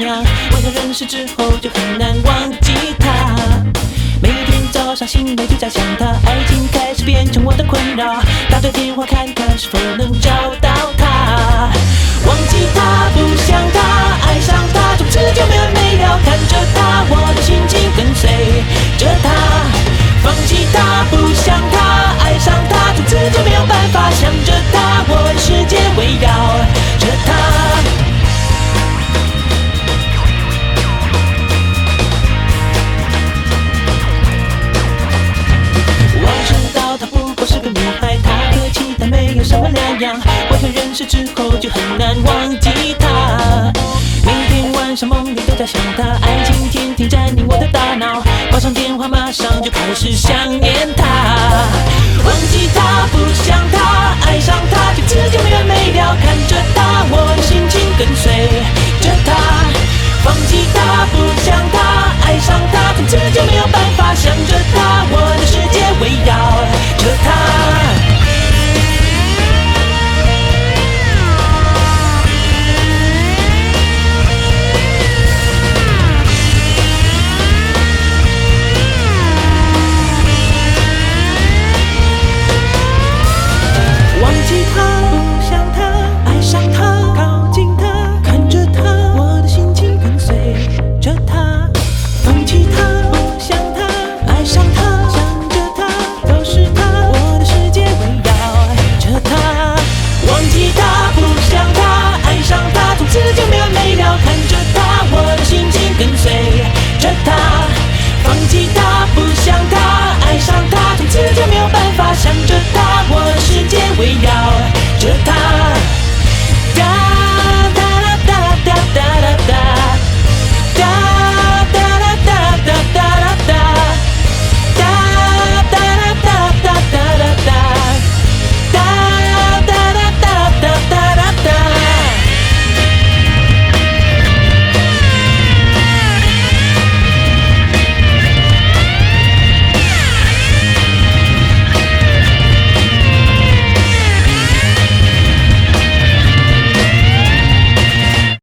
认识之后就很难忘记他。每天早上醒来就在想他，爱情开始变成我的困扰。打个电话看看是否能找到他。忘记他，不想他，爱上他，从此就没完没了。看着他，我的心情跟随着他。放弃他，不样。为何认识之后就很难忘记他？每天晚上梦里都在想他，爱情天天占领我的大脑。挂上电话马上就开始想念他。忘记他，不想他，爱围绕着他。